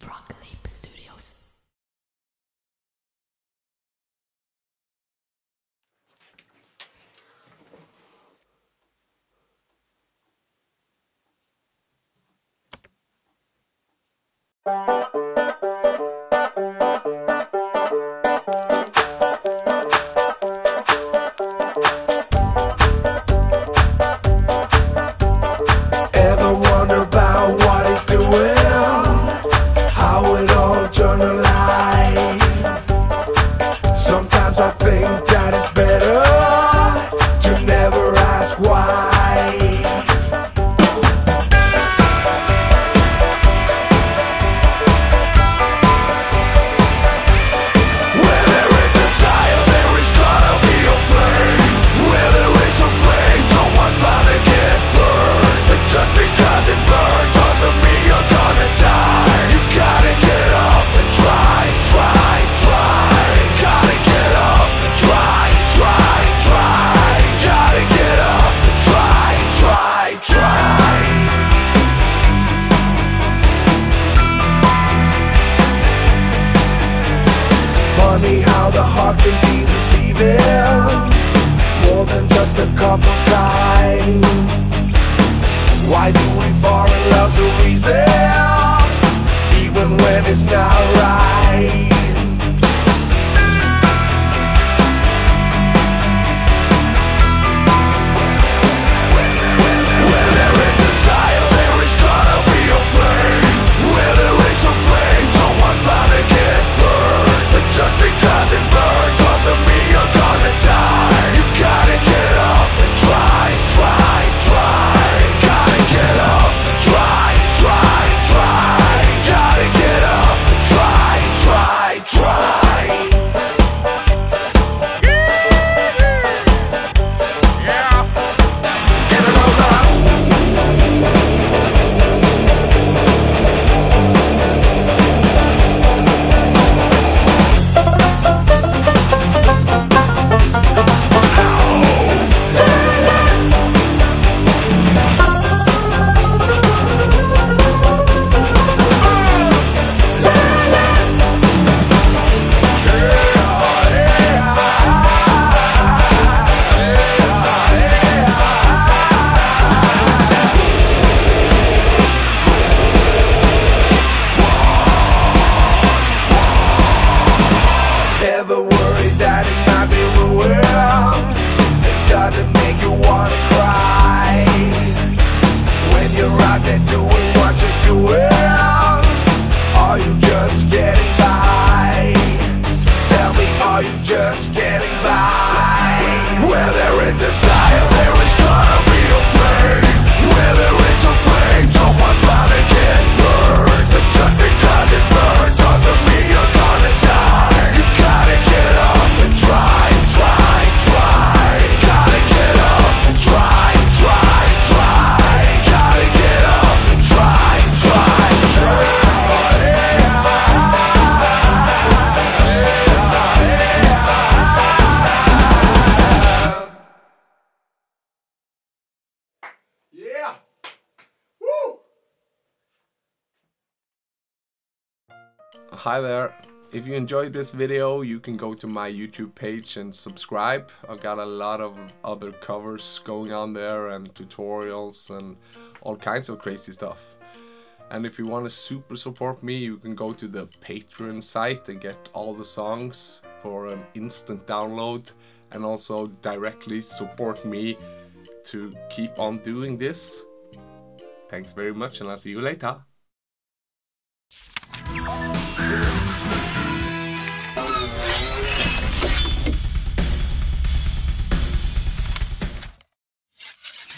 Frog Leap Studios. Funny how the heart can be deceiving More than just a couple times. Why do we fall in love's a reason Even when it's not right Worried that it might be ruined? It doesn't make you wanna cry Hi there. If you enjoyed this video, you can go to my YouTube page and subscribe. I've got a lot of other covers going on there and tutorials and all kinds of crazy stuff. And if you want to super support me, you can go to the Patreon site and get all the songs for an instant download and also directly support me to keep on doing this. Thanks very much and I'll see you later.